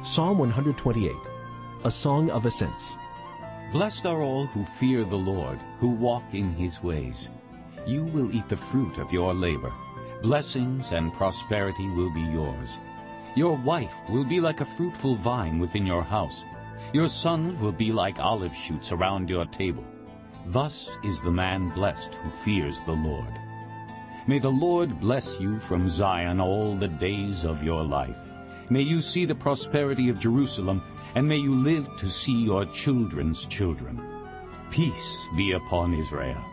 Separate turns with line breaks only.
Psalm 128, a song of ascents.
Blessed are all who fear the Lord, who walk in his ways. You will eat the fruit of your labor. Blessings and prosperity will be yours. Your wife will be like a fruitful vine within your house. Your sons will be like olive shoots around your table. Thus is the man blessed who fears the Lord. May the Lord bless you from Zion all the days of your life. May you see the prosperity of Jerusalem, and may you live to see your children's children. Peace be upon Israel.